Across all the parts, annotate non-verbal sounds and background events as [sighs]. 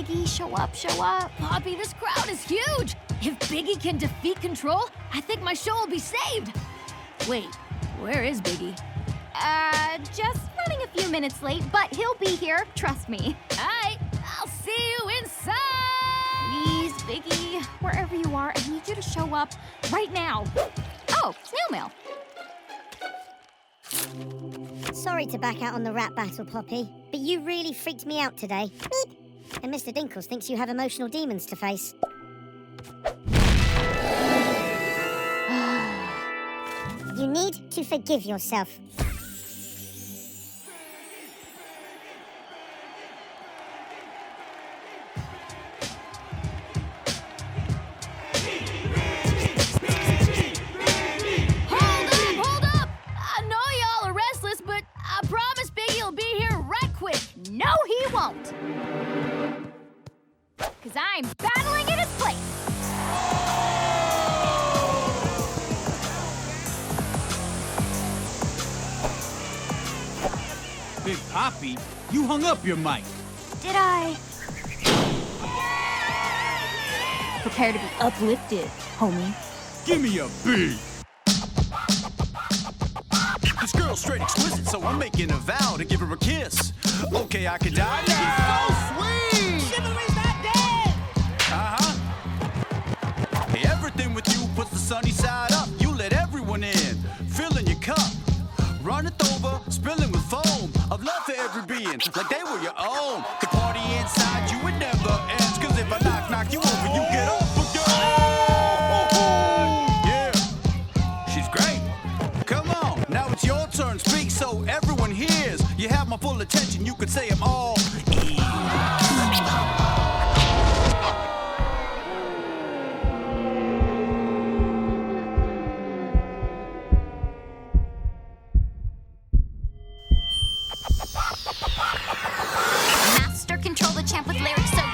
Biggie, show up, show up. Poppy, this crowd is huge. If Biggie can defeat Control, I think my show will be saved. Wait, where is Biggie? Uh, just running a few minutes late, but he'll be here, trust me. Alright, I'll see you inside. Please, Biggie, wherever you are, I need you to show up right now. Oh, snail mail. Sorry to back out on the rap battle, Poppy, but you really freaked me out today. Beep. And Mr. Dinkles thinks you have emotional demons to face. [sighs] you need to forgive yourself. Hold up, hold up! I know y'all are restless, but I promise Biggie will be here right quick. No, he won't. Because I'm battling in his place. Big Poppy, you hung up your mic. Did I? Prepare to be uplifted, homie. Give me a beat. This girl's straight exquisite, so I'm making a vow to give her a kiss. Okay, I can die now. So sweet. Sunny side up. You let everyone in, filling your cup, runneth over, spilling with foam of love for every being, like they were your own. The party inside you it never ends, cause if I knock knock you over, you get control the champ with lyrics so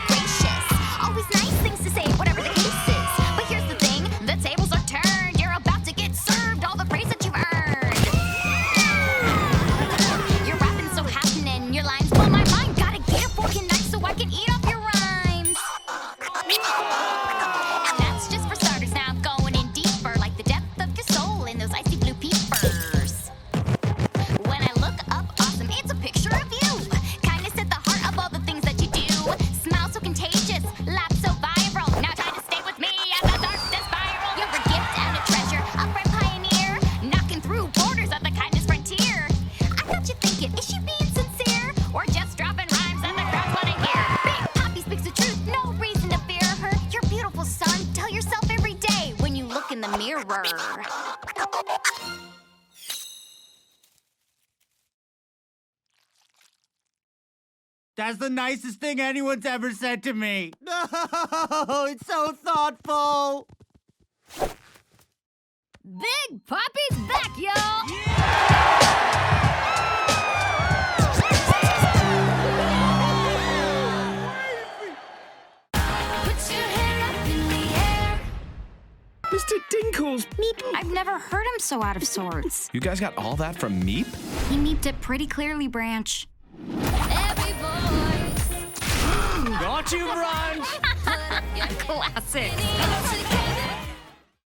in. That's the nicest thing anyone's ever said to me. No, [laughs] it's so thoughtful. Big Poppy's back, Dinkles! Meep. I've never heard him so out of sorts. You guys got all that from Meep? he meeped it pretty clearly, Branch. Every voice. [gasps] Got you, Brunch. [laughs] Classic. Any